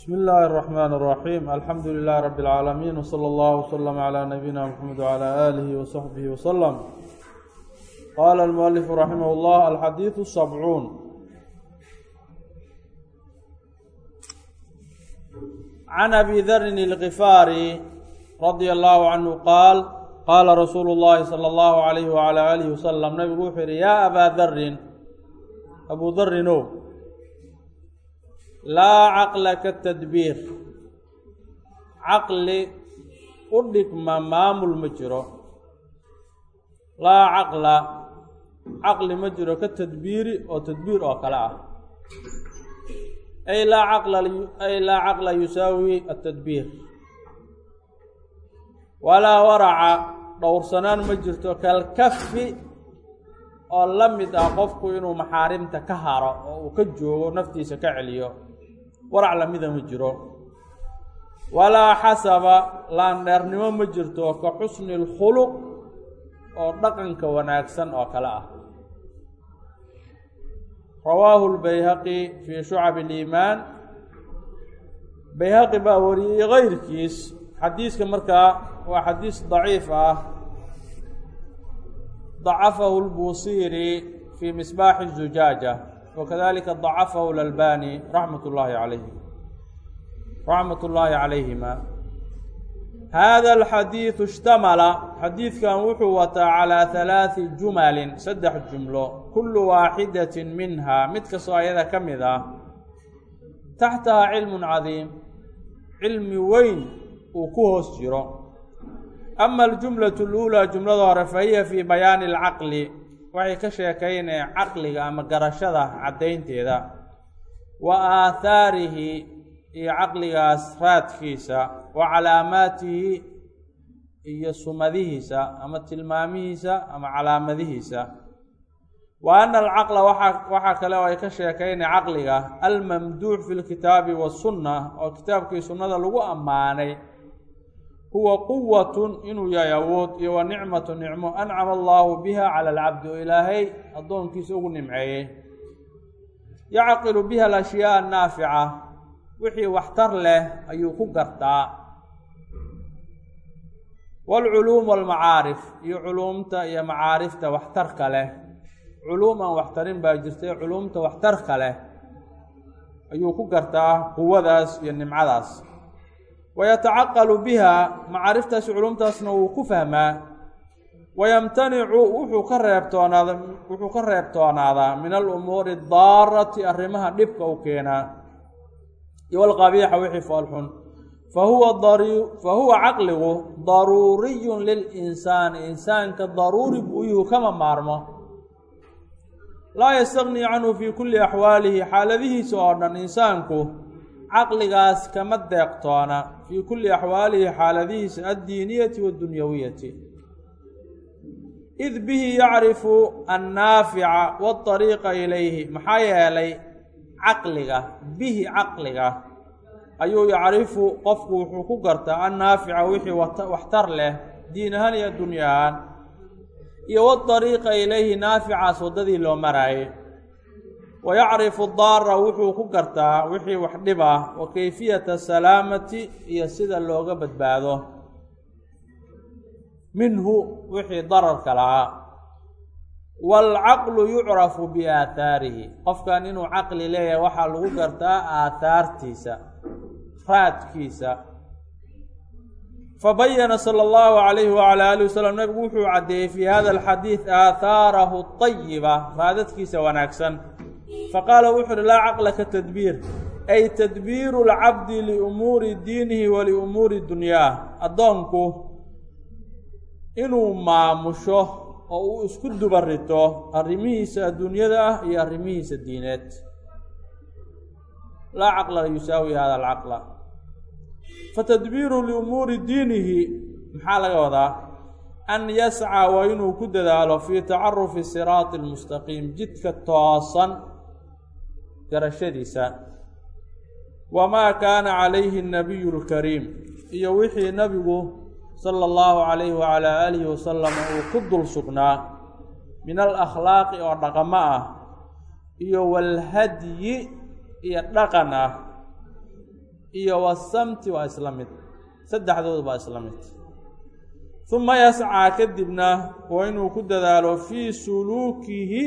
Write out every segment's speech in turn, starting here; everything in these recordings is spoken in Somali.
بsم الlh الرحmن الرحيم الحمdu لله رب العاalمين وصلى الله وsلم على نبيinا محمد وعلى آله وصحبه وsلم qال المؤلف رحimه الله الxadيiث السبعون عن أbي ذر الغفاrي رضي الله عنه qاal qاla رsuuل الlahi صلى الله عليه وعلى آله وsلم نبgu wuxuu yihi ya أbا drin أbu drino laa caqla ka tadbiir. Caqli u dhigma maamul ma jiro. Laa caqla caqli ma jiro ka tadbiiri oo tadbiir oo kale ah. Ay laa caqla ay laa caqla yusaawi atadbiir walaa waraca dhowrsanaan ma jirto kalkafi oo la mid ah qofku inuu maxaarimta ka haro oo uu ka joogo naftiisa ka celiyo warac lamida ma jiro. Walaa xasaba laandheernimo ma jirto ka xusni lkhuluq oo dhaqanka wanaagsan oo kale ah. Rawaahu lbayhaqi fii shucab liimaan bayhaqi baa wariyey kayrkiis xadiiska markaa waa xadiis daciif ah. Dacafahu lbusiiri fii misbaaxi zujaaja wakadalika dacafahu lalbani raxmat ullaahi calayhi raxmat ullaahi calayhima hada alxadiidu ishtamala xadiidkan wuxuu wataa calaa halaadi jumalin saddex jumlo kullu waaxidatin minhaa mid kastoo ayada ka mid ah taxtaha cilmun cadiim cilmi weyn uu ku hoos jiro ama aljumlatu luulaa jumlada hore fahiya fii bayaani alcaqli waxay ka sheekaynaya caqliga ama garashada caddaynteeda. Wa aahaarihi iyo caqligaas raadkiisa wa calaamaatihi iyo sumadihiisa ama tilmaamihiisa ama calaamadihiisa. Wa ana alcaqla waxaa kale oo ay ka sheekaynaya caqliga almamduuc fi lkitaabi wasunna oo kitaabkii sunnada lagu ammaanay huwa quwatun inuu yahay awood iyo wa nicmatu nicmo. Ancama allaahu biha cala alcabdi oo ilaahay addoonkiisa ugu nimceeyey. Yacqilu biha alashyaa annaafica wixii waxtar leh ayuu ku gartaa. Waalculuum walmacaarif iyo culuumta iyo macaarifta waxtarka leh. Culuum aan waxtarin baa jirtay culuumta waxtarka leh ayuu ku gartaa quwadaas iyo nimcadaas wayatacaqalu biha macaariftaasi culumtaasna wuu ku fahmaa wayamtanicu wuxuu ka reebtoonaada wuxuu ka reebtoonaadaa min alumuuri daarati arrimaha dhibka u keenaa iyo wixii foolxun fahuwa huwa caqligu daruuriyun lilinsaani insaanka daruuri buu yuhu kama maarmo laa yastagni canhu fii kulli axwaalihi xaaladihiisa oo dhan insaanku caqligaas kama deeqtoona fii kulli axwaalihi xaaladihiisa addiiniyati wadunyawiyati id bihi yacrifu annaafica waariiqa ilayhi maxaa yeelay caqliga bihi caqliga ayuu yacrifu qofku wuxuu ku gartaa annaafica wixii waxtar leh diin ahaan iyo addunya iyo waariiqa ilayhi naaficaas waddadii loo maraayay wa yacrifu daara wuxuu ku gartaa wixii wax dhib ah wa kayfiyata salaamati iyo sida looga badbaado minhu wixii dararka lahaa waalcaqlu yucrafu biaahaarihi qofkan inuu caqli leeyahay waxaa lagu gartaa aahaartiisa raadkiisa fabayana sala allahu calayhi wacala alihi wasalam nabigu wuxuu caddeeyey fii hada alxadiid aahaarahu tayiba raadadkiisa wanaagsan faqaala wuxu uhi laa caqla ka tadbiir ay tadbiiru lcabdi liumuuri diinihi wa liumuuri dunyaah addoonku inuu maamusho oo uu isku dubarito arrimihiisa adduunyada ah iyo arrimihiisa diineed laa caqla yusaawi hada alcaqla fatadbiiru liumuuri diinihi maxaa laga wadaa an yascaa waa inuu ku dadaalo fii tacarufi siraati lmustaqiim jidka toosan garashadiisa. Wamaa kaana calayhi nabiyu lkariim. Iyo wixii nabigu sala allahu calayhi wacalaa aalihi wasalam uu ku dul sugnaa. Min alakhlaaqi oo dhaqamo ah. Iyo walhadyi iyo dhaqan ah. Iyo wasamti waa isla mid. Saddexdoodu baa isla mid. Uma yascaa kadibna waa inuu ku dadaalo fii suluukihi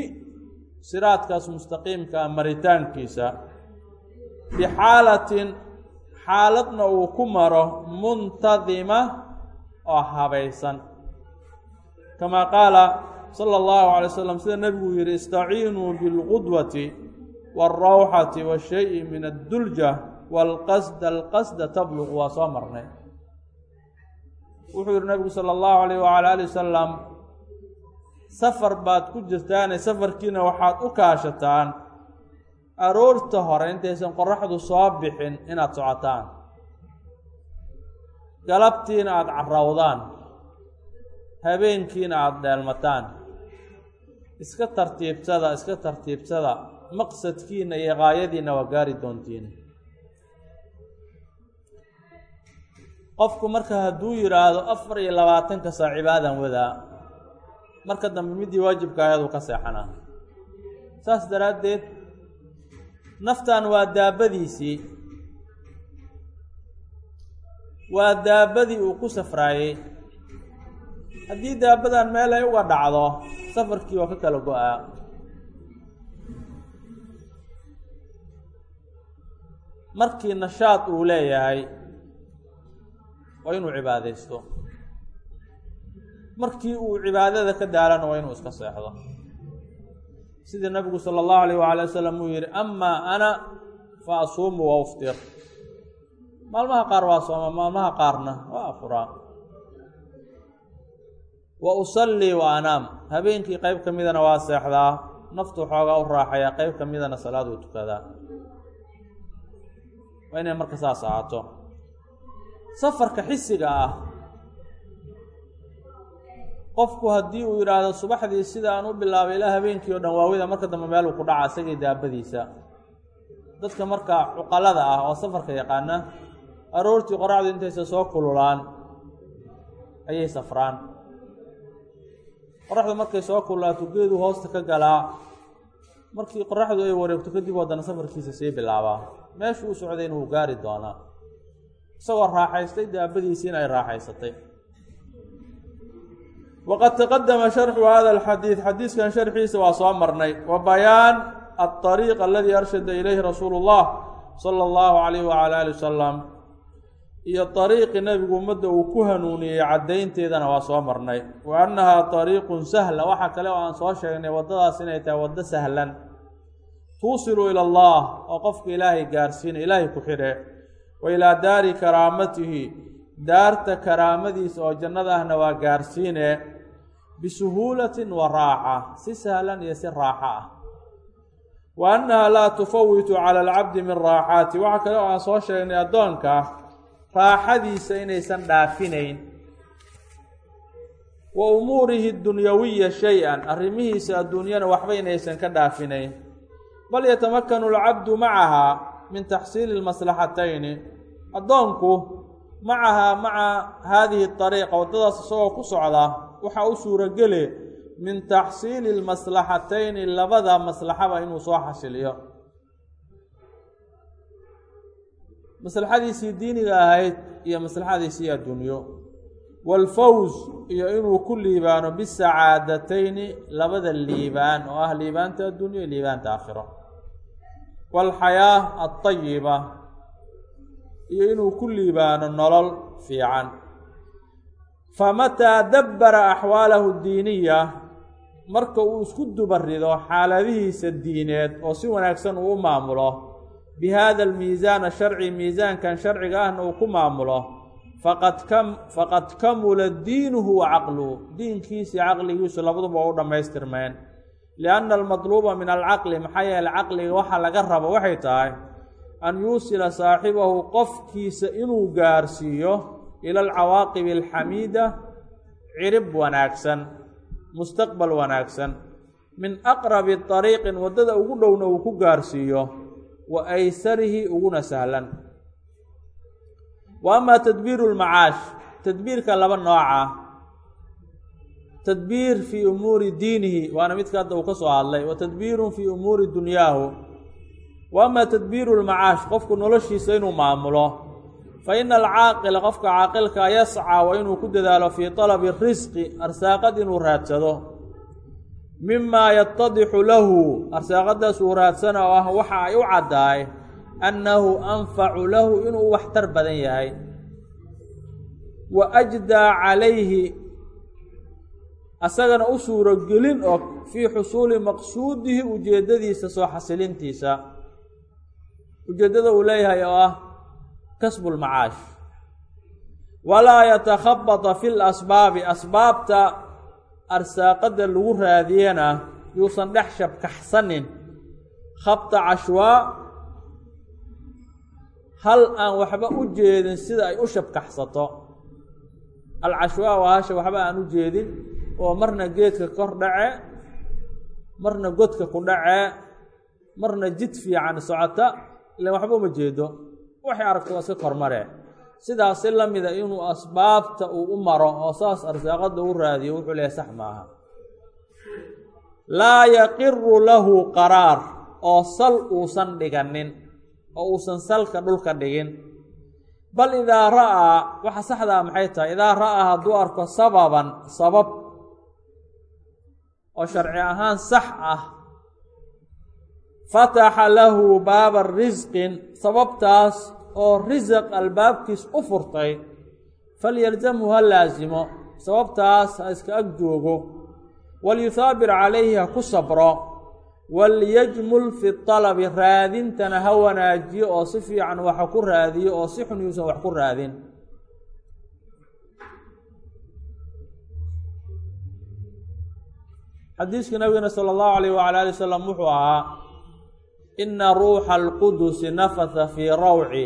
siraadkaas mustaqiimka maritaankiisa bixaalatin xaaladna uu ku maro muntadima oo habaysan. Kamaa qaala sala allahu alay slam sida nebigu yihi istaciinuu bilqudwati wاlrawxati washayi min addulja wاlqasda alqasda tabluq waa soo marnay. Wuxuu yihi nabigu sala allahu alayh wala ali wasalam safar baad ku jirtaane safarkiina waxaad u kaashataan aroorta hore intaysan qoraxdu soo bixin inaad socotaan. Galabtiina aada carrawdaan habeenkiina aada dheelmataan. Iska tartiibsada iska tartiibsada maqsadkiina iyo gaayadiina waa gaari doontiin qofku marka hadduu yidhaahdo afar iyo labaatanka saa cibaadan wadaa marka dambe middii waajibka ayadu ka seexanaa saas daraaddeed naftan waa daabadiisii. Waa daabadii uu ku safraayey. Haddii daabadan meel ay uga dhacdo safarkii waa ka kala go'aa. Markii nashaad uu leeyahay waa inuu cibaadaysto markii uu cibaadada ka daalana waa inuu iska seexdo. Sidii nabigu sala allahu alayh waala wasalam uu yihi amaa ana fa asuumu wa uftir. Maalmaha qaar waa sooma maalmaha qaarna waa afuraa wa usallii wa anaam. Habeenkii qeyb ka midana waa seexdaa. Naftu xoogaa u raaxayaa qeyb ka midana salaaduu tukadaa. Waa inay marka saas ahaato. Safarka xisiga ah qofku haddii uu yidhaahdo subaxdii sida aan u bilaabay ilaa habeenkii oo dhan waawida marka dambe meeluu ku dhaca isagii daabadiisa dadka marka cuqalada ah oo safarka yaqaana aroortii qoraxdu intaysa soo kululaan ayay safraan. Qoraxdu markay soo kululaato geedu hoosta ka galaa. Markii qoraxdu ay wareegto kadib haddana safarkiisa sii bilaabaa. Meeshuu u socday inuu gaari doonaa. Isagoo raaxaystay daabadiisiina ay raaxaysatay waqad taqadama sharxu hada alxadiid xadiiskan sharxiisa waa soo marnay wa bayaan alطariiq aladii arshada ilayhi rasuulu اllah sala allahu alayh wala ali wasalam iyo ariiqi nebigu ummadda uu ku hanuuniyey caddaynteedana waa soo marnay wa annahaa ariiqun sahla waxaa kale oo aan soo sheegnay waddadaas inay tahay waddo sahlan tuusilu ila allah oo qofka ilaahay gaarsiina ilaahay ku xidhe wa ilaa daari karaamatihi daarta karaamadiisa oo jannada ahna waa gaarsiine bisuhuulatin wa raaxa si sahlan iyo si raaxo ah wa annaha laa tufawitu cala alcabdi min raaxaati waxaa kale oo aan soo sheegnay addoonka raaxadiisa inaysan dhaafinayn wa umuurihi dunyawiya shay-an arrimihiisa adduunyana waxba inaysan ka dhaafinayn bal yatamakanu alcabdu macaha min taxsiili lmaslaxatayni addoonku macahaa maca haadihi ariiqa waddadaas isagoo ku socda waxaa u suurogele min taxsiili lmaslaxatayni labada maslaxaba inuu soo xasiliyo maslaxadiisii diiniga ahayd iyo maslaxadiisii addunyo waalfawz iyo inuu ku liibaano bisacaadatayni labada liibaan oo ah liibaanta addunyo iyo liibaanta aakhiro. Waalxayaa alطayiba iyo inuu ku liibaano nolol fiican famataa dabbara axwaalahu diiniya marka uu isku dubarido xaaladihiisa diineed oo si wanaagsan uu u maamulo. bi hada almiisaan asharci miisaankan sharciga ahna uu ku maamulo. faqad kam faqad kamula diinuhu wa caqluhu diinkiisii caqligiisu labaduba u dhammaystirmeen lianna almadluuba min alcaqli maxaa yeele caqliga waxa laga rabo waxay tahay an yuusila saaxibahu qofkiisa inuu gaarsiiyo ila alcawaaqibi alxamiida cirib wanaagsan mustaqbal wanaagsan min aqrabi طariiqin waddada ugu dhowna uu ku gaarsiiyo wa aysarihi uguna sahlan wa amaa tadbiiru lmacaash tadbiirka laba nooca tadbiir fii umuuri diinihi waana midka hadda uu ka soo hadlay wa tadbiirun fii umuuri dunyaahu wa ama tadbiiru lmacaash qofku noloshiisa inuu maamulo fa ina alcaaqila qofka caaqilka yascaa wa inuu ku dadaalo fii talabi risqi arsaaqad inuu raadsado. Mimaa yatadixu lahu arsaaqadaas uu raadsana oo ah waxa ay u caddaay annahu anfacu lahu inuu waxtar badan yahay. Wa ajdaa calayhi asagana u suurogelin oo fii xusuuli maqsuudihi ujeeddadiisa soo xasilintiisa. Ujeeddada uu leeyahay oo ah kasbu lmacaash walaa yatakhabata fi lasbaabi asbaabta arsaaqada lagu raadiyana yuusan dhex shabkaxsanin. Khabta cashwaa hal aan waxba u jeedin sida ay u shabkaxsato. Alcashwaa waa hasha waxba aan u jeedin oo marna geedka kor dhace marna godka ku dhacee marna jid fiican socota ilan waxba uma jeedo waxay aragto waa iska kormare. Sidaasi la mida inuu asbaabta uu u maro oo saas arsaaqada u raadiyo wuxuu leehay sax maaha. Laa yaqiru lahu qaraar oo sal uusan dhiganin oo uusan salka dhulka dhigin. Bal idaa ra'aa waxa saxdaa maxay tahay? Idaa ra'aa hadduu arko sababan sabab oo sharci ahaan sax ah fataxa lahu baaba risqin sababtaas oo risaq albaabkiis u furtay falyalzamhu ha laasimo sababtaas ha iska ag joogo. Walyuthaabir calayhi ha ku sabro. Walyajmul fi talabi raadintana ha wanaajiyo oo si fiican waxa ku raadiyo oo si xun yuusan wax ku raadin. Xadiiska nabigana sala allahu alayh wala ali wasalam wuxuu ahaa ina ruuxa alqudusi nafatha fii rawci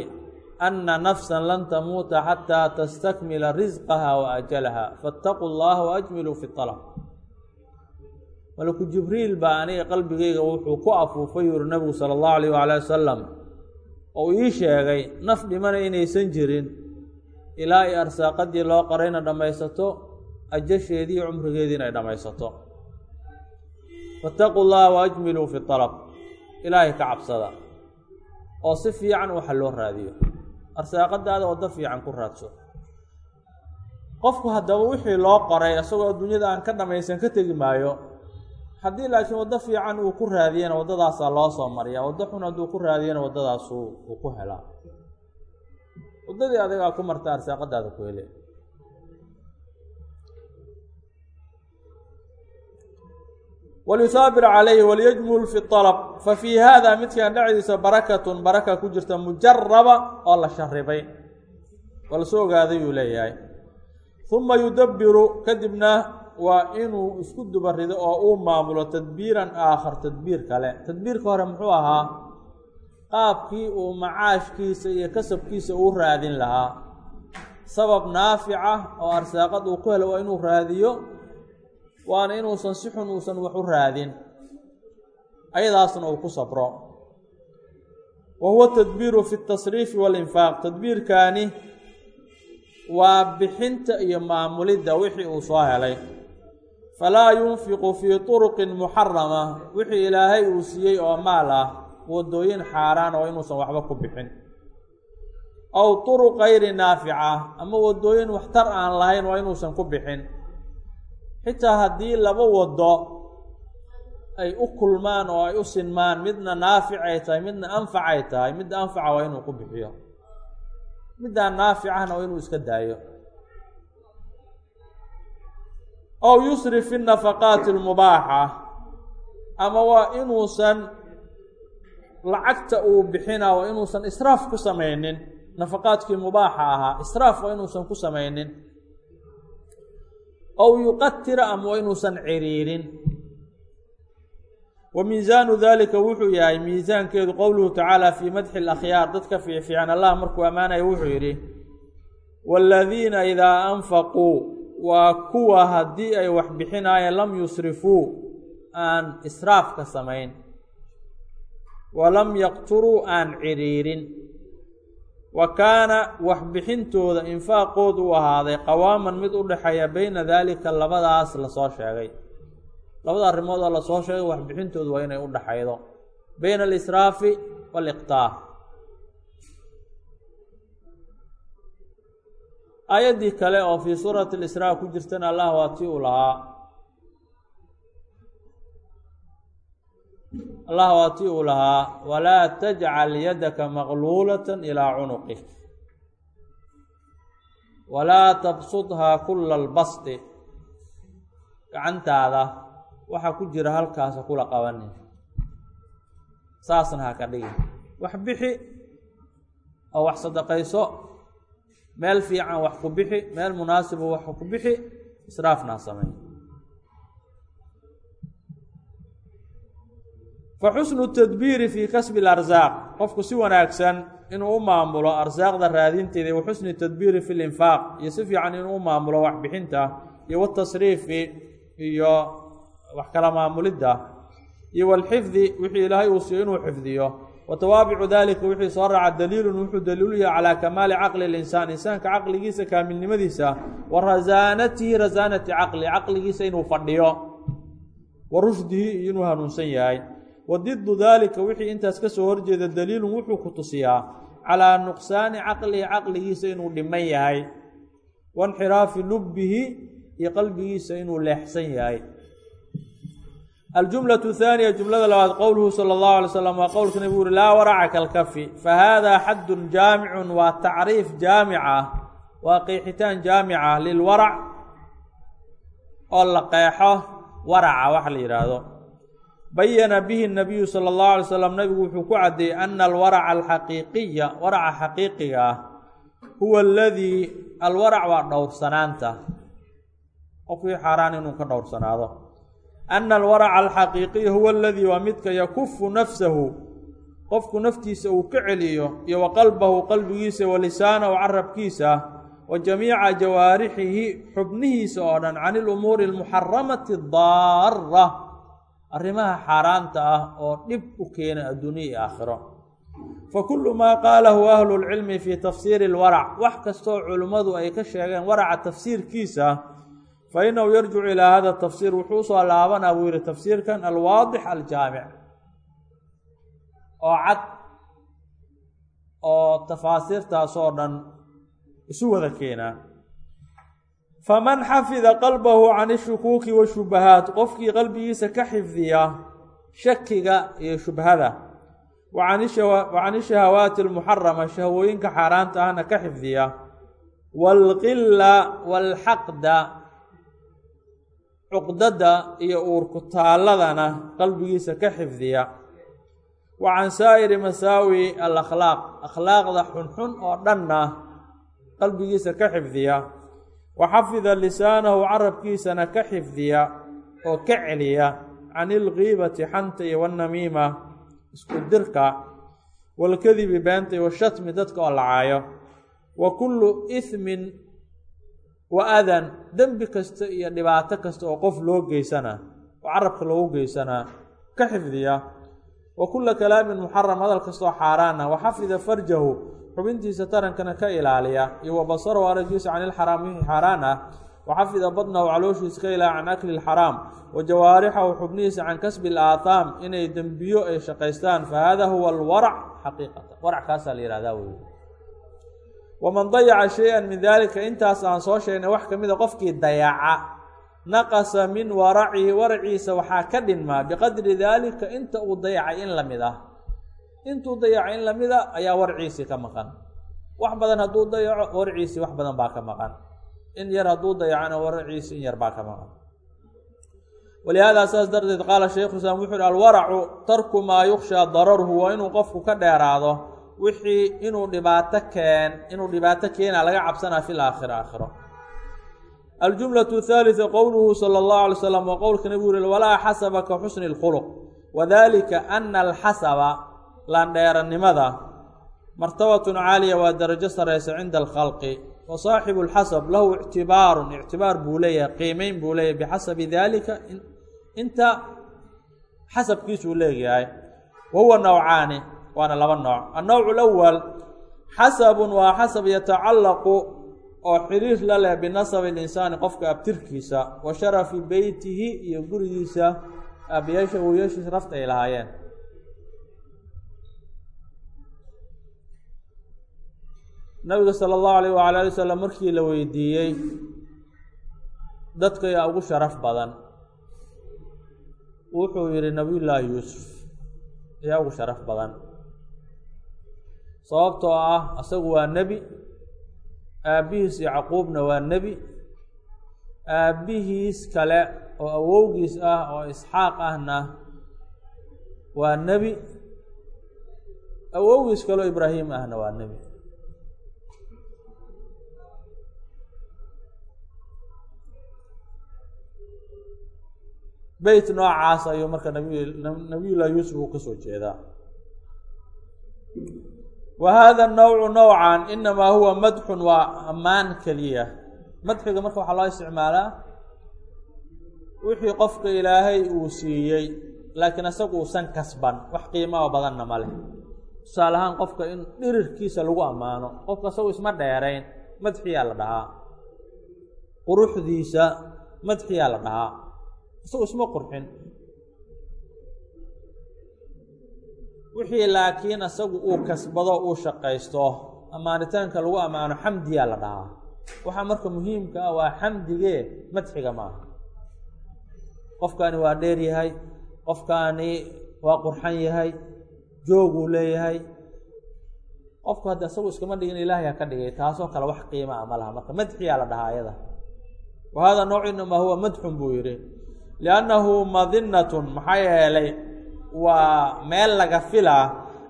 ana nafsan lan tamuuta xataa tastakmila risqaha wa ajalaha faataquu llaha waajmiluu fi alab malaku jibriil baa aniga qalbigayga wuxuu ku afuufay yuri nabigu sala allahu alayh waala wasalam oo ii sheegay naf dhimana inaysan jirin ilaa ay arsaaqadii loo qarayna dhammaysato ajasheedii cumrigeediina ay dhammaysato faataquu llaha waajmiluu fi alab ilaahay ka cabsada oo si fiican waxa loo raadiyo arsaaqadaada waddo fiican ku raadso. Qofku haddaba wixii loo qoray isagoo adduunyada aan ka dhammaysan ka tegi maayo haddii laakiin waddo fiican uu ku raadiyana waddadaasaa loo soo mariyaa waddo xun hadduu ku raadiyana waddadaasu uu ku helaa. Waddadii adigaa ku marta arsaaqadaada ku hele walyuthaabir calayhi walyajmul fi alab fa fii haada midkan dhexdiisa barakatun baraka ku jirta mujaraba oo la sharibay oo la soo ogaaday uu leeyahay huma yudabbiru kadibna waa inuu isku dubarido oo uu maamulo tadbiiran aakhar tadbiir kale tadbiirka hore muxuu ahaa qaabkii uu macaashkiisa iyo kasabkiisa uu raadin lahaa sabab naafica oo arsaaqad uu ku helo waa inuu raadiyo waana inuusan si xun uusan wax u raadin. Ayadaasna uu ku sabro. Wa huwa tadbiiru fi tasriifi walinfaaq tadbiirkaani waa bixinta iyo maamulidda wixii uu soo helay. Falaa yunfiqu fii turuqin muxarama wixii ilaahay uu siiyey oo maal ah waddooyin xaaraan oo inuusan waxba ku bixin. Aw turuq gayri naafica ama waddooyin waxtar aan lahayn waa inuusan ku bixin xitaa haddii laba waddo ay u kulmaan oo ay u sinmaan midna naafic ay tahay midna anfac ay tahay midda anfaca waa inuu ku bixiyo. Middaan naaficahna waa inuu iska daayo. Ow yusrif fi nafaqaati almubaaxa ama waa inuusan lacagta uu bixina waa inuusan israaf ku samaynin. Nafaqaadkii mubaaxa ahaa israaf waa inuusan ku samaynin ow yuqatira ama inuusan ciriirin wa miisaanu dalika wuxuu yahay miisaankeedu qowluhu tacaala fii madxi alakhyaar dadka fiicfiican allah markuu ammaanaya wuxuu yidhi waaladiina idaa anfaquu waa kuwa haddii ay wax bixinaayeen lam yusrifuu aan israafka samayn walam yaqturuu aan ciriirin wa kaana waxbixintooda infaaqoodu u ahaaday qawaaman mid u dhexeeya beyna daalika labadaas la soo sheegay. Labada arrimood oo la soo sheegay waxbixintoodu waa inay u dhexaydo. Beyna alisraafi waliqtaa aayaddii kale oo fii suurati lisraa ku jirtana allah waa tii uu lahaa allah waa tii uu lahaa walaa tajcal yadaka maqluulata ilaa cunuqik walaa tabsudhaa kula albasti. Gacantaada waxaa ku jira halkaasa kula qabanin. Saasna ha ka dhigin. Wax bixi oo wax sadaqayso meel fiican wax ku bixi meel munaasiba wax ku bixi israafna samey fa xusnu tadbiiri fii kasbi larsaaq qofku si wanaagsan inuu u maamulo arsaaqda raadinteeda wa xusni tadbiiri fi linfaaq iyo si fiican inuu u maamulo waxbixinta iyo watasriifi iyo wax kala maamulidda iyo walxifdi wixii ilaahay uu siiyo inuu xifdiyo wa tawaabicu dalika wixii soo raaca daliilun wuxuu daliilu yahay calaa kamaali caqli linsaan insaanka caqligiisa kaamilnimadiisa wa rasaanatihi rasaanati caqli caqligiisa inuu fadhiyo wa rushdihi iyo inuu hanuunsan yahay wadidu daalika wixii intaas ka soo horjeeda daliilun wuxuu ku tusiyaa calaa nuqsaani caqlihi caqligiisa inuu dhiman yahay wainxiraafi lubbihi iyo qalbigiisa inuu leexsan yahay. Aljumlatu haaniya jumlada labaad qowluhu sala allahu alay slam waa qowlka nabigu uri laa waraca kalkafi fa haadaa xaddun jaamicun waa tacriif jaamic ah, waa qeexitaan jaamic ah lilwarac oo la qeexo waraca waxa la yidhaahdo bayana bihi nabiyu sala allahu alay slam nabigu wuxuu ku caddeeyey ana alwaraca alxaqiiqiya waraca xaqiiqiga ah huwa aladii alwarac waa dhowrsanaanta. Qofkii xaaraan inuu ka dhowrsanaado. Ana alwaraca alxaqiiqiya huwa aladii waa midka yakufu nafsahu qofku naftiisa uu ka celiyo iyo wa qalbahu qalbigiisa wa lisaanahu carabkiisa wa jamiica jawaarixihi xubnihiisa oo dhan can lumuuri almuxaramati daara arrimaha xaaraanta ah oo dhib u keena adduuniya iyo aakhiro. Fakulu maa qaalahu ahlu lcilmi fii tafsiiri alwarac. Wax kastoo culimmadu ay ka sheegeen waraca tafsiirkiisa fainahu yarjicu ilaa hada tafsiir. Wuxuu u soo laabanaa buu yihi tafsiirkan alwaadix aljaamic. Oo cad oo tafaasiirtaasoo dhan isu wada keenaa faman xafida qalbahu can ishukuuki washubahaat qofkii qalbigiisa ka xifdiya shakiga iyo shubhada. Wa can ishahawaati almuxarama shahwooyinka xaaraanta ahna ka xifdiya. Waalqila waalxaqda cuqdada iyo uurkutaalladana qalbigiisa ka xifdiya. Wa can saa'iri masaawi alakhlaaq akhlaaqda xunxun oo dhanna qalbigiisa ka xifdiya wa xafida lisaanahu carabkiisana ka xifdiya oo ka celiya can ilgiibati xanta iyo wannamiima isku dirka waalkadibi beenta iyo washatmi dadka oo lacaayo wa kullu ismin wa adan dembi kasta iyo dhibaato kasta oo qof loo geysana oo carabka loogu geysanaa ka xifdiya wa kulla kalaamin muxaram hadal kastoo xaaraan ah wa xafida farjahu xubintiisa tarankana ka ilaaliya iyo wa basarahu aragiisa can ilxaraam wixii xaaraan ah wa xafida badnahu calooshiisa ka ilaa can akli lxaraam wa jawaarixahu xubnihiisa can kasbi alaathaam inay dembiyo ay shaqaystaan fa hada huwa alwarac xaqiiqatan. Warac kaasaa la yihahdaa wey waman dayaca shay-an min daalika intaas aan soo sheegnay wax ka mida qofkii dayaca naqasa min waracihi waraciisa waxaa ka dhinmaa biqadri daalika inta uu dayacay in la mid ah intuu dayaco in lamida ayaa warciisii ka maqan. Wax badan hadduu dayaco warciisii wax badan baa ka maqan. In yar hadduu dayacona warciisi in yar baa ka maqan. Walihaada saas darteed qaala shaykhu islaam wuxu uhi alwaracu tarku maa yukshaa dararuhu waa inuu qofku ka dheeraado wixii inuu dhibaato keen inuu dhibaato keena laga cabsanaa fil aakhira aakhiro. Aljumlatu thaalitha qowluhu sala allahu alay slam waa qowlka nabigu uri walaa xasaba xusni lkhuluq wadalika ana alxasaba laandheeranimada martabatun caaliya waa darajo sareysa cinda alkhalqi wa saaxibu اlxasab lahu ictibaarun ictibaar buu leeyahay qiimeyn buu leeyahay bixasabi dalika inta xasabkiisuu leeyahay wa huwa nawcaani waana laba nooc. Annowc lawal xasabun waa xasab yatacallaqu oo xiriir la leh binasabi linsaani qofka abtirkiisa wa sharafi beytihi iyo gurigiisa aabayaasha awoyaashiisa rafta ay lahaayeen nabiga sala allahu alayh waala ali wasalam markii la weydiiyey dadka yaa ugu sharaf badan. Wuxuu yihi nabiyullaahi yuusuf ayaa ugu sharaf badan. Sababtoo ah asagu waa nebi aabbihiis yacquubna waa nebi. Aabbihiis kale oo awowgiis ah oo isxaaq ahna waa nebi. Awowgiis kaleo ibraahim ahna waa nebi beyt noocaas ayuu marka nabiy nabiyullahi yuusuf uu ka soo jeedaa. Wa hada nawcu nowcan inamaa huwa madxun waa ammaan keliya. Madxiga marka waxaa loo isticmaalaa wixii qofka ilaahay uu siiyey laakiin isagu uusan kasban wax qiimaa badanna ma leh. Tusaale ahaan qofka in dhirirkiisa lagu ammaano qofka isagu isma dheerayn madxiyaa la dhahaa. Quruxdiisa madxiyaa la dhahaa isagu isma qurxin. Wixii laakiin isagu uu kasbado uu shaqaysto ammaanitaanka lagu ammaano xamdiyaa la dhahaa. Waxaa marka muhiimka ah waa xamdigee madxiga maaha qofkaani waa dheer yahay qofkaani waa qurxan yahay jooguu leeyahay. Qofku hadda isagu iskama dhigin ilaahay ha ka dhigay taasoo kale wax qiima a ma laha. Marka madxiyaa la dhahaa ayada. Wa hada nooc inamaa huwa madxun buu yidhi liannahu madinatun maxaa yeelay waa meel laga filaa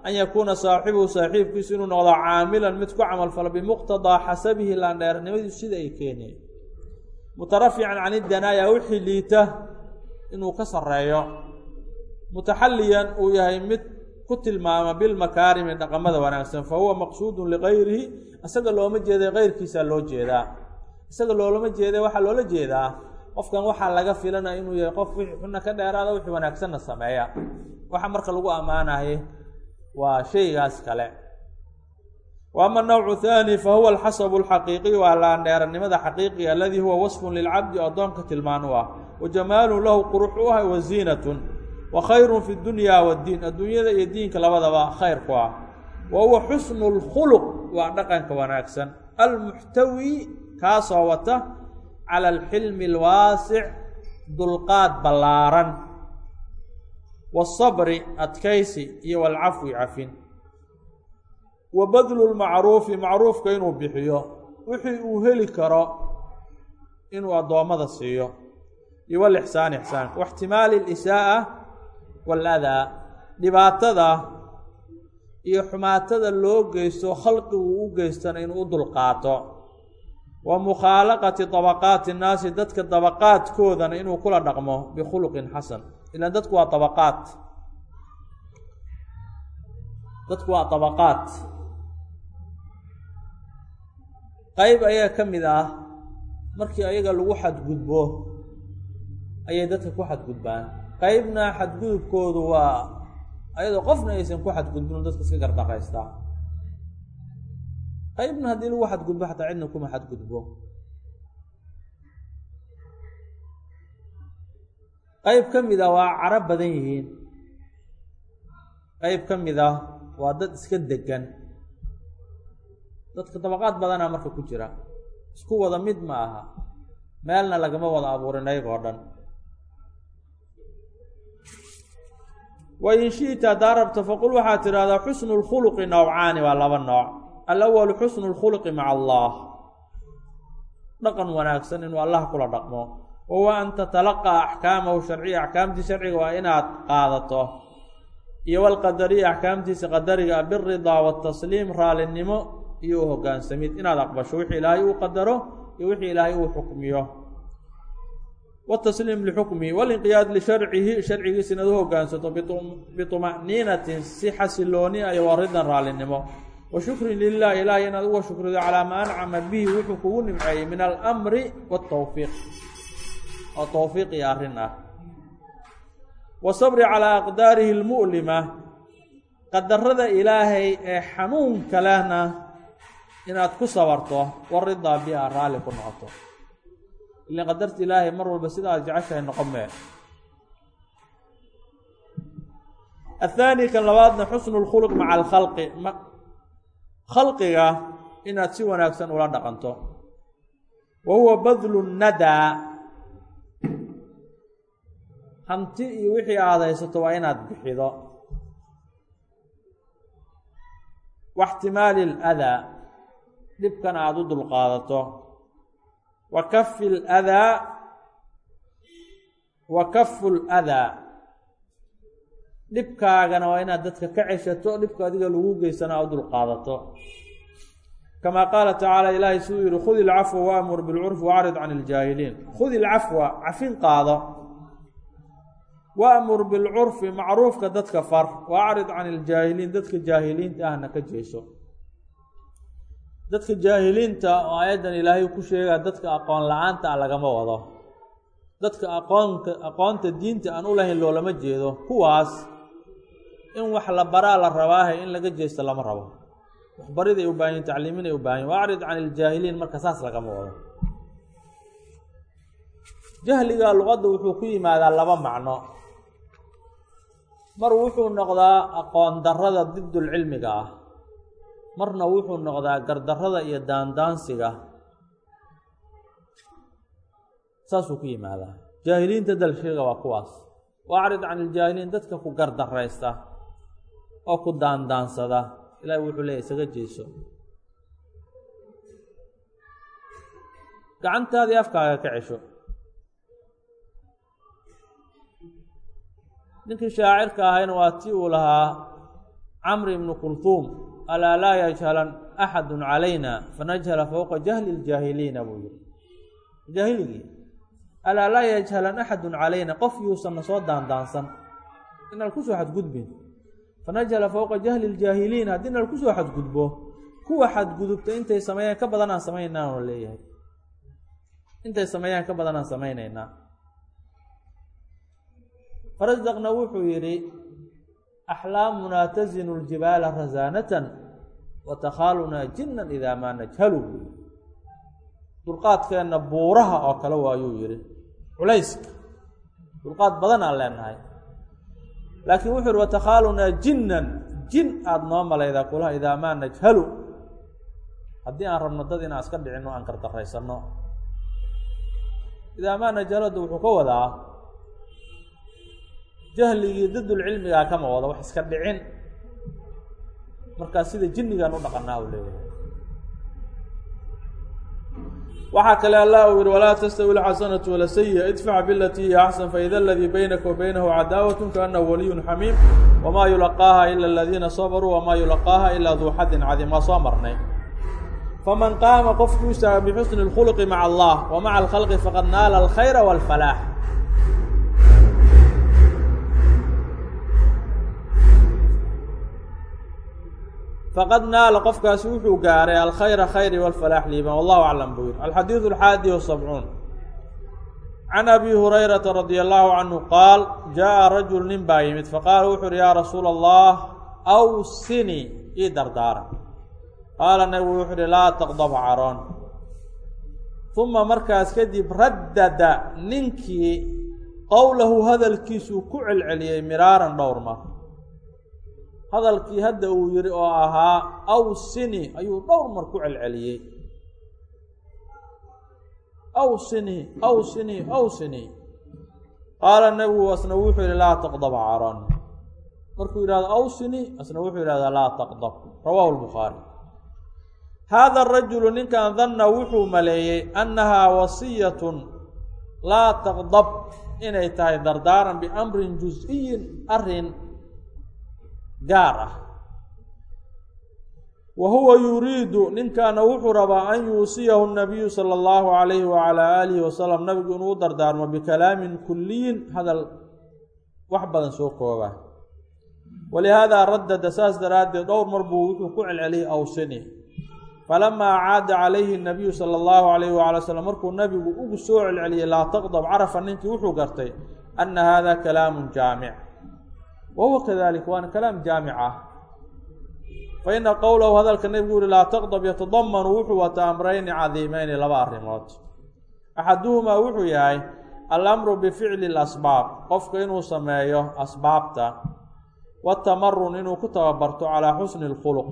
an yakuuna saaxibuhu saaxiibkiisu inuu noqdo caamilan mid ku camalfalo bimuqtadaa xasabihi laandheernimadiisu sida ay keeneen mutarafican can idanaaya wixii liita inuu ka sarreeyo mutaxalliyan uu yahay mid ku tilmaama bilmakaarimi dhaqamada wanaagsan fa huwa maqsuudun ligayrihi isaga looma jeeday keyrkiisaa loo jeedaa isaga loolama jeeday waxaa loola jeedaa qofkan waxaa laga filanaya inuu yahay qof wixii xunna ka dheeraada wixii wanaagsanna sameeya. Waxa marka lagu ammaanaye waa shaygaas kale. Wa ama anowcu thaani fa huwa alxasabu alxaqiiqiy waa laandheeranimada xaqiiqiga aladii huwa wasfun lilcabdi addoonka tilmaan u ah. Wa jamaalun lahu qurux u ah wa ziinatun wa khayrun fi dunya waddiin adduunyada iyo diinka labadaba khayr ku ah. Wa huwa xusnu lkhuluq waa dhaqanka wanaagsan. Almuxtawi kaasoo wata cala alxilmi alwaasic dulqaad ballaaran waasabri adkaysi iyo walcafwi cafin wa badlu lmacruufi macruufka inuu bixiyo wixii uu heli karo inuu addoommada siiyo iyo walixsaan ixsaanka waixtimaali alisaa'a waaladaa dhibaatada iyo xumaatada loo geysto khalqigu u geystana inuu u dulqaato wa mukhaalaqati dabaqaati innaasi dadka dabaqaadkoodana inuu kula dhaqmo bikhuluqin xasan ilaan dadku waa dabaqaad dadku waa dabaqaad qayb ayaa ka mid ah markii ayaga lagu xadgudbo ayay dadka ku xadgudbaan. Qaybna xadgudubkoodu waa ayadoo qofna aysan ku xadgudbin dadka iska gardaqaystaa qaybna haddii lagu xadgudbo xataa cidna kuma xadgudbo. Qayb ka mid ah waa carab badan yihiin. Qayb ka mid ah waa dad iska degan dadka dabaqaad badanaa marka ku jira. Isku wada mid ma aha. Meelna lagama wada abuurin ayagoo dhan. Wa in shi'ta haddaa rabta faqul waxaad tidhahdaa xusnu lkhuluqi nowcaani waa laba nooc alawalu xusnu lkhuluqi maca allah. Dhaqan wanaagsan inuu allah kula dhaqmo. Wa huwa an tatalaqaa axkaamahu sharciya. Axkaamtii sharciga waa inaad qaadato. Iyo walqadariya axkaamtiisa qadariga biridaa watasliim raalinimo iyo u hogaansamid. Inaad aqbasho wixii ilaahay uu qadaro iyo wixii ilaahay uu xukmiyo. Watasliim lixukmihi walinqiyaad lisharcihi sharcigiisa inaad u hogaansato bituma'niinatin si xasilooni iyo waridan raalinimo wa shukrin lilah ilahay inaad uga shukrido calaa maa ancama bihi wuxuu kugu nimceeyey min alamri waatawfiiq oo towfiiq iyo arrin ah wasabri calaa aqdaarihi almu'lima qadarada ilaahay ee xanuunka lehna inaad ku sabarto waridaa biha raalli ku noqoto ilan qadarta ilaahay mar walba sida aad jeceshahay noqon khalqiga inaad si wanaagsan ula dhaqanto. Wa huwa badlu nadaa hanti iyo wixii aada haysato waa inaad bixido. Waxtimaali aladaa dhibkan aada u dulqaadato. Wa kafi ladaa wa kafu ladaa dhibkaagana waa inaad dadka ka ceshato dhibka adiga lagu geysana u dulqaadato. Kamaa qaala tacaala ilaahay suu yihi khudi ilcafwa waamur bilcurfi wacrid can iljaahiliin khudi ilcafwa cafin qaado. Waamur bilcurfi macruufka dadka far. Waacrid can iljaahiliin dadka jaahiliinta ahna ka jeeso. Dadka jaahiliinta oo aayaddan ilaahay ku sheegaa dadka aqoon la'aanta ah lagama wado. Dadka aqoonka aqoonta diinta aan u lahayn loolama jeedo. Kuwaas in wax la baraa la rabaahe in laga jeesto lama rabo. Waxbariday u baahan yihiin tacliiminay u baahan yihiin waacrid can iljaahiliin marka saas lagama wado jahliga luqadda wuxuu ku yimaadaa laba macno. Mar wuxuu noqdaa aqoon darrada didulcilmiga ah. Marna wuxuu noqdaa gardarrada iyo daandaansiga. Saasuu ku yimaadaa. Jaahiliinta dalsheega waa kuwaas. Waacrid can iljaahiliin dadka ku gardaraysta oo ku daandaansada. Ilaahi wuxuu leeyahy isaga jeeso. Gacantaadii afkaaga ka cesho. Ninkii shaacirka ahayna waa tii uu lahaa camri ibnu kulhuum alaa laa yajhalan axadu calayna fanajhala fowqa jahli ljaahiliina buu yihi jaahiligii alaa laa yajhalan axadu calayna qof yuusanna soo daandaansan. Inaan ku soo xadgudbin fanajhala fowqa jahli ljaahiliin haddii nal ku soo xadgudbo kuwa xadgudubta intay sameeyaan ka badan aan samaynaynaa leeyahay intay sameeyaan ka badan aan samaynaynaa farasdaqna wuxuu yidhi axlaamunaa tasinu ljibaala rasaanatan wa takhaalunaa jinnan idaa maa najhalu dulqaadkeenna buuraha oo kale waayuu yidhi culayska dulqaad badan aan leenahay laakiin wuxuu yihi watakhaalunaa jinnan. Jin aada noo malaydaa kulaha idaa maa najhalu. Haddii aan rabno dad inaan iska dhicinno aan gardaraysanno idaa maa najhalada wuxuu ka wadaa jahligii didulcilmigaa kama wado wax iska dhicin. Markaa sida jinnigaan u dhaqanaa u leeyahay waxaa kale allah uu yihi walaa tastawi lxasanatu wala sayi'a idfac bilatii hiya axsan faida aladii baynaka wa baynahu cadaawat kaanahu waliyun xamiim wamaa yulaqaaha ila aladiina sabaruu wamaa yulaqaaha ilaa duu xadin cadiim waa soo marnay. Faman qaama qofkuu istaaga bixusni اlkhulqi maca allah wa maca alkhalqi faqad naala alkhayra wاlfalaax faqad naala qofkaasi wuxuu gaaray alkhayra khayri wاlfalaax liiban wallahu aclam buu yihi alxadiidu alxaadi wasabcuun can abi hurayrata radia allahu canhu qaal jaa rajul nin baa yimid faqaala wuxu uhi yaa rasuula allah awsini ii dardaara. Qaala nabigu wuxu uhi laa taqdab caroon. Uma markaas kadib raddada ninkii qowlahu hadalkiisuu ku celceliyey miraaran dhowr mar hadalkii hadda uu yihi oo ahaa awsini ayuu dhowr mar ku celceliyey. Awsini awsini awsini qaala nebigu asna wuxuu yihi laa taqdab caron markuu yidhahdo awsini asna wuxuu yidhahdaa laa taqdab. Rawahu lbukhaari haada rajulu ninkan danna wuxuu maleeyey annahaa wasiyatun laa taqdab inay tahay dardaaran biamrin jus-iyin arrin gaar ah. Wa huwa yuriidu ninkaana wuxuu rabaa an yuusiyahu nabiyu sala allahu calayhi wacalaa aalihi wasalam nabigu inuu dardaarmo bikalaamin kuliyin hadal wax badan soo kooba. Walihaadaa raddada saas daraaddeed dhowr mar buu wuxuu ku celceliyay awsini falamaa caada calayhi nabiyu sala allahu calayhi wacala slam markuu nabigu ugu soo celceliyey laa taqdab carafa ninkii wuxuu gartay ana hada kalaamun jaamic wa huwa kadalik waana kalaam jaamic ah fa ina qowlahu hadalka nebigu uri laa taqdab yatadamanu wuxuu wataa amrayni cadiimeyni laba arrimood axaduhumaa wuxuu yahay alamru bificli lasbaab qofka inuu sameeyo asbaabta watamarun inuu ku tababarto calaa xusni اlkhuluq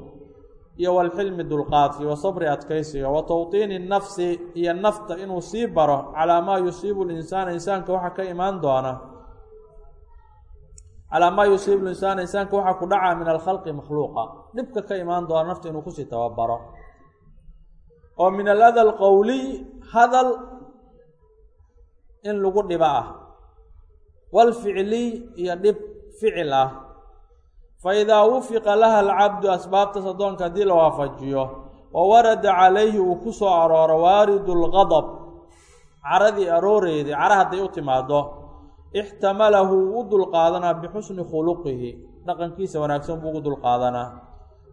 iyo walxilmi dulqaadki wa sabri adkaysiga wa tawtiini nafsi iyo nafta inuu sii baro calaa maa yusiibu linsaana insaanka waxa ka imaan doona calaa maa yusiibu linsaana insaanka waxaa ku dhacaa min alkhalqi makhluuqa. Dhibka ka imaan doona nafta inuu ku sii tababaro. Oo min alada alqowliy hadal in lagu dhibo ah. Walficliy iyo dhib ficil ah. Fa idaa wufiqa laha alcabdu asbaabtaas addoonka haddii la waafajiyo wa warada calayhi uu ku soo arooro waaridu lgadab caradii arooreedii cara hadday u timaado ixtamalahu wuu u dulqaadanaa bixusni khuluqihi. Dhaqankiisa wanaagsan buu ugu dulqaadanaa.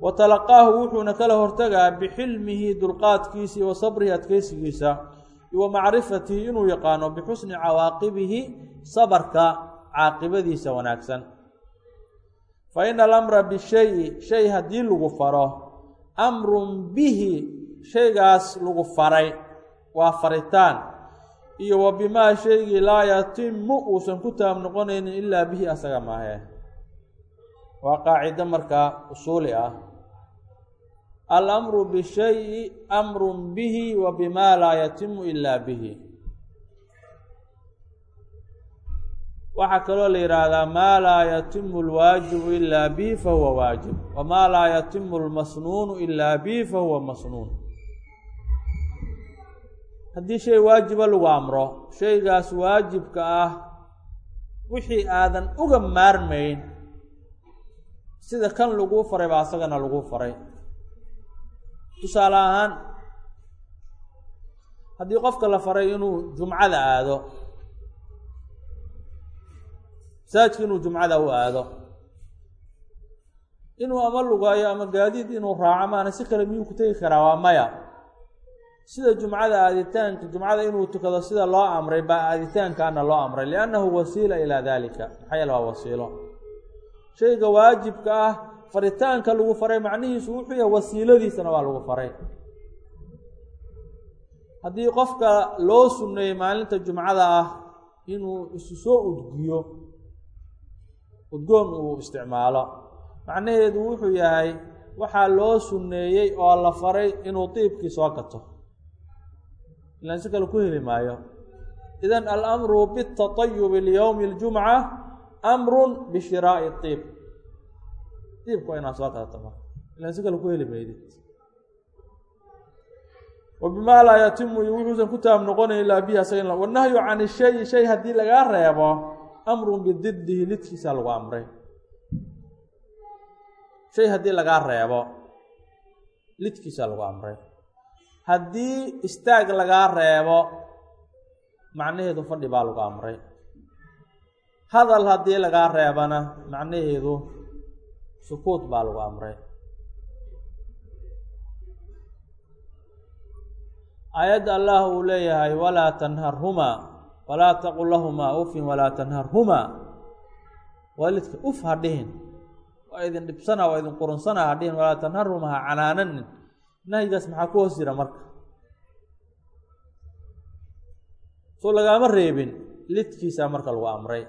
Wa talaqaahu wuxuuna kala hortagaa bixilmihi dulqaadkiisii wa sabrihi adkeysigiisa wa macrifatihi inuu yaqaano bixusni cawaaqibihi sabarka caaqibadiisa wanaagsan. Fa ina alamra bishayi shay haddii lagu faro amrun bihi shaygaas lagu faray waa faritaan iyo wa bimaa shaygii laa yatimu uusan ku taab noqonaynin ilaa bihi asaga maahe. Waa qaacido markaa usuuli ah. Alamru bishayi amrun bihi wa bimaa laa yatimu ilaa bihi. Waxaa kaloo la yidhaahdaa maa laa yatimu lwaajibu ilaa bihi fahuwa waajib. Wamaa laa yatimu lmasnuunu ilaa bihi fahuwa masnuun haddii shay waajiba lagu amro shaygaas waajibka ah wixii aadan uga maarmayn sida kan laguu faray baa asagana laguu faray. Tusaale ahaan haddii qofka la faray inuu jumcada aado masaajidka inuu jumcada u aado inuu ama lugayo ama gaadiid inuu raaco maana si kale miyuu ku tegi karaa? Waa maya sida jumcada aaditaanka jumcada inuu tukado sida loo amray baa aaditaankaana loo amray liannahu wasiila ilaa dalika maxaa yeele waa wasiilo. Shayga waajibka ah faritaanka lagu faray macnihiisu wuxuu yahay wasiiladiisana waa lagu faray. Haddii qofka loo sunneeyey maalinta jumcada ah inuu isu soo udgiyo udgoon uu isticmaalo. Macnaheedu wuxuu yahay waxaa loo sunneeyey oo la faray inuu diibkii soo gato ilaan si kale ku heli maayo. Idan alamru bitatayubi liyowmi اljumca amrun bishiraa'i diib diibka waa inaad soo gadato marka ilaan si kale ku heli maydid wa bimaa laa yatimu wuxuusan ku taab noqonayn ilaa bihi asaga wanahyu can ishayi shay haddii lagaa reebo amrun bididihi lidkiisa lagu amray. Shay haddii lagaa reebo lidkiisa lagu amray haddii istaag lagaa reebo macnaheedu fadhi baa lagu amray. Hadal haddii lagaa reebana macnaheedu sukuut baa lagu amray. Aayadda allah uu leeyahay walaa tanharhumaa walaa taqul lahumaa ufin walaa tanharhumaa waalidka uf ha dhihin waa idin dhibsana waa idin qurunsana ha dhihin walaa tanharhumaa ha canaananin nahyigaas maxaa ku hoos jira marka? Soo lagaama reebin lidkiisaa marka lagu amray.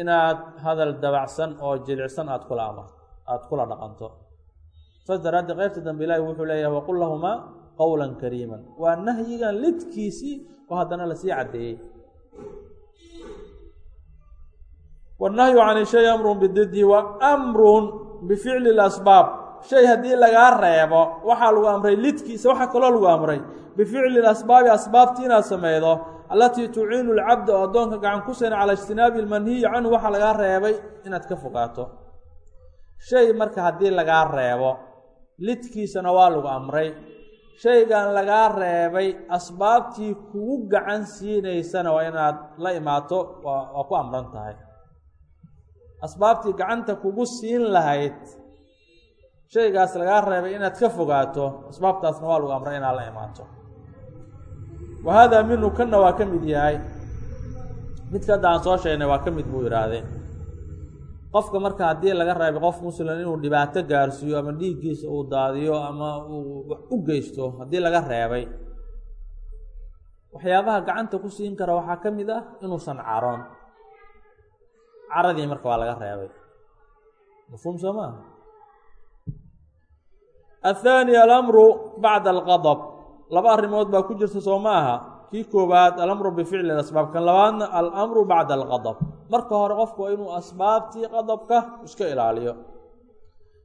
Inaad hadal dabacsan oo jilicsan aad kula amar aada kula dhaqanto. Saas daraaddeed qaybta dambe ilaahi wuxuu leeyahay waqul lahumaa qowlan kariiman. Waa nahyigan lidkiisii oo haddana la sii caddeeyey. Wannahyu can shay amrun bididhi wa amrun bificli lasbaab shay haddii lagaa reebo waxaa lagu amray lidkiisa waxaa kaloo lagu amray bificli asbaabi asbaabti inaad sameydo allatii tuciinu lcabda oo addoonka gacan ku seen calaa ijtinaabi lmanhiyi canhu waxaa lagaa reebay inaad ka fogaato shay marka haddii lagaa reebo lidkiisana waa lagu amray shaygan lagaa reebay asbaabtii kugu gacan siinaysana waa inaad la imaato waa ku amran tahay asbaabtii gacanta kugu siin lahayd shaygaas lagaa reebay inaad ka fogaato asbaabtaasna waa lagu amray inaad la imaato. Wa haadaa minu kanna waa ka mid yahay. Midka hadda aan soo sheegnay waa ka mid buu yidhaahdee qofka marka haddii laga reebay qof muslim inuu dhibaato gaarsiiyo ama dhiiggiisa uu daadiyo ama uu wax u geysto haddii laga reebay waxyaabaha gacanta ku siin kara waxaa ka mid ah inuusan caroon caradii marka waa laga reebay. Mafhuum soo maaha athaani alamru bacda alqadab laba arrimood baa ku jirta soo ma aha. Kii koowaad alamru bificli asbaab kan labaadna alamru bacda alqadab marka hore qofku waa inuu asbaabtii qadabka iska ilaaliyo.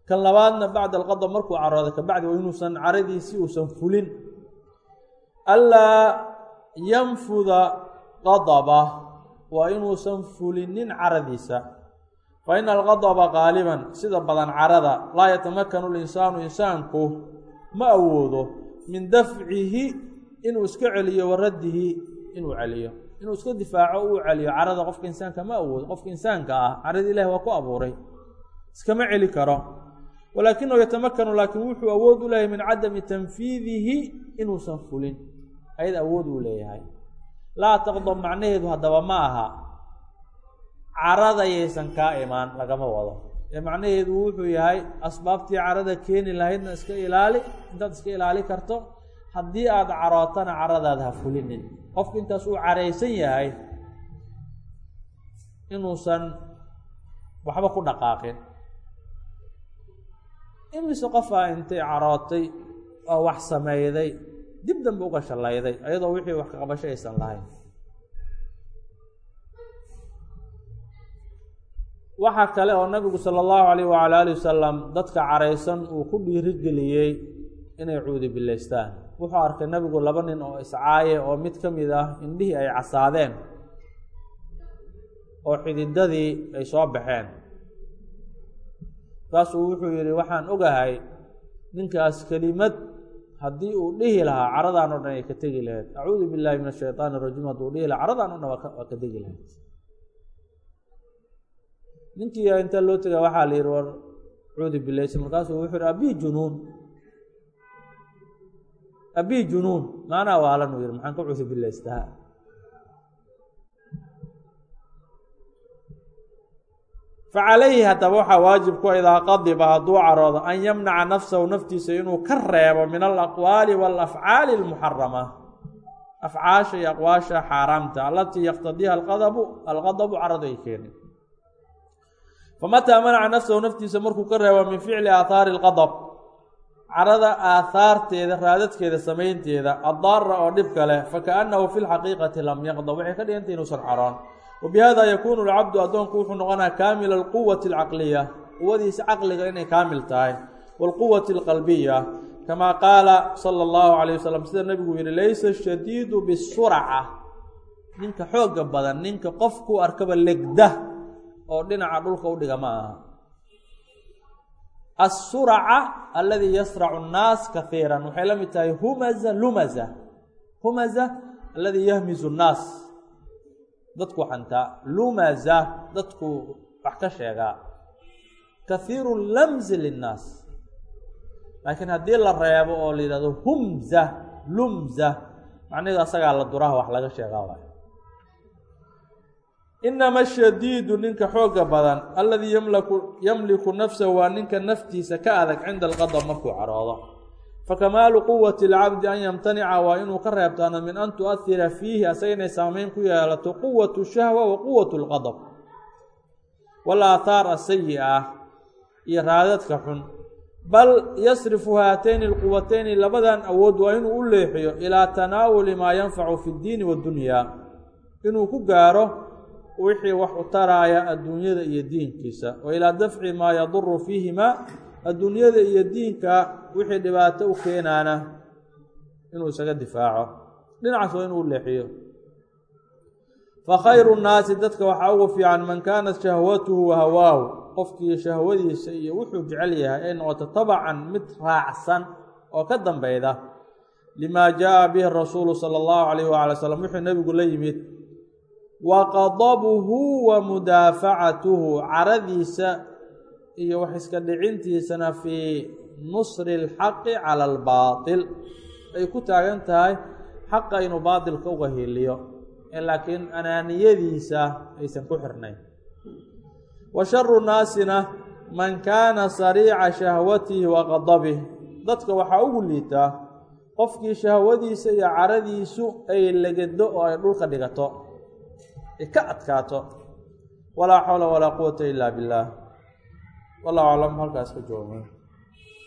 Kan labaadna bacda alqadab markuu carooda kabacdi waa inuusan caradiisii uusan fulin. Alaa yanfuda qadaba waa inuusan fulinin caradiisa. Fa ina alqadaba qaaliban sida badan carada laa yatamakanu linsaanu insaanku ma awoodo min dafcihi inuu iska celiyo wa raddihi inuu celiyo. Inuu iska difaaco uu celiyo. Carada qofka insaanka ma awoodo. Qofka insaanka ah carada ilahi waa ku abuuray. Iskama celi karo. Walaakinahu yatamakanu laakiin wuxuu awood u leeyahay min cadami tanfiidihi inuusan fulin. Ayad awood uu leeyahay laa taqdab macnaheedu haddaba ma aha. Caradayaysan kaa imaan lagama wado. Ee macnaheedu wuxuu yahay asbaabtii carada keeni lahaydna iska ilaali intaad iska ilaali karto haddii aada carootana caradaada ha fulinin. Qofku intaas uu caraysan yahay inuusan waxba ku dhaqaaqin. Imise qofaa intay carootay oo wax sameeyday dib dambe uga shallayday ayadoo wixii wax kaqabasho aysan lahayn. Waxaa kale oo nabigu sala allahu alayh wacala alih wasalam dadka caraysan uu ku dhiirigeliyey inay cuudi bilaystaan. Wuxuu arkay nabigu laba nin oo iscaaye oo mid ka mid ah indhihii ay casaadeen oo xididadii ay soo baxeen. Markaasuu wuxuu yidhi waxaan ogahay ninkaas kelimad haddii uu dhihi lahaa caradaan o dhan ay ka tegi lahayd. Acuudu billahi min ashaytaan arajiim hadduu dhihi lahaa caradaan o dhan waa ka tegi lahayd. Ninkii inta loo tega waxaa la yidhi war cuudi bilaysa markaasuu wuxuu yihi abii junuun. Abii junuun. Maanaa waalan uu yihi maxaan ka cuudi bilaystaa facalayhi haddaba waxaa waajib ku idaa qadiba hadduu caroodo an yamnaca nafsahu naftiisa inuu ka reebo min alaqwaali waalafcaali almuxarama afcaasha iyo aqwaasha xaaraamta alatii yaqtadiiha alqadabu alqadabu caradu ay keeni famataa manaca nafsahu naftiisa markuu ka reebo min ficli aathaari alqadab carada aahaarteeda raadadkeeda samaynteeda addaara oo dhibka leh fakaannahu fi lxaqiiqati lam yaqdab waxay ka dhigantay inuusan caroon wabihada yakuunu alcabdu addoonku wuxuu noqonaya kaamila alquwati alcaqliya quwadiisa caqliga inay kaamil tahay waalquwati alqalbiya kamaa qaala sala allahu calayh wasalam sida nebigu yihi laysa shadiidu bisurca ninka xooga badan ninka qofku arkaba legda oo dhinaca dhulka u dhiga ma aha asuraca aladii yasracu nnaas kahiira waxay la mid tahay humaza lumaza humaza aladii yahmizu nnaas dadku xantaa lumaza dadku wax ka sheegaa kahiiru lamzi linnaas. Laakiin haddii la reebo oo la yidhahdo humza lumza macnaheedu asagaa la duraha wax laga sheegaa waay. Inama shadiidu ninka xooga badan aladii yamlaku yamliku nafsahu waa ninka naftiisa ka adag cinda alqadab markuu caroodo fakamaalu quwati alcabdi an yamtanica waa inuu ka reebtaano min an tu'ahira fiihi asaga inay saameyn ku yeelato quwatu shahwa wa quwatu lqadab walaathaar asayi-ah iyo raadadka xun. Bal yasrifu haatayni alquwatayni labadan awood waa inuu u leexiyo ilaa tanaawuli maa yanfacu fi ddiini waddunyaa inuu ku gaaro wixii wax u taraaya adduunyada iyo diinkiisa wa ilaa dafci maa yaduru fiihima adduunyada iyo diinka wixii dhibaato u keenaana inuu isaga difaaco. Dhinacaas waa inuu leexiyo. Fa khayru nnaasi dadka waxaa ugu fiican man kaanat shahwatuhu wa hawaahu qofkii shahwadiisa iyo wuxuu jecel yahay ay noqoto tabacan mid raacsan oo ka dambeyda limaa jaa bihi rasuulu sala allahu calayh waala slam wuxuu nebigu la yimid wa qadabuhu wa mudaafacatuhu caradiisa iyo wax iska dhicintiisana fii nusri alxaqi cala albaatil. Ay ku taagan tahay xaqa inuu baatilka uga hiliyo laakiin anaaniyadiisa aysan ku xirnayn. Wa sharu naasina man kaana sariica shahwatihi wa qadabih dadka waxaa ugu liitaa qofkii shahwadiisa iyo caradiisu ay legado oo ay dhulka dhigato ay ka adkaato. Walaa xawla walaa quwata ila billaah wallahu aclam halkaas ka jooga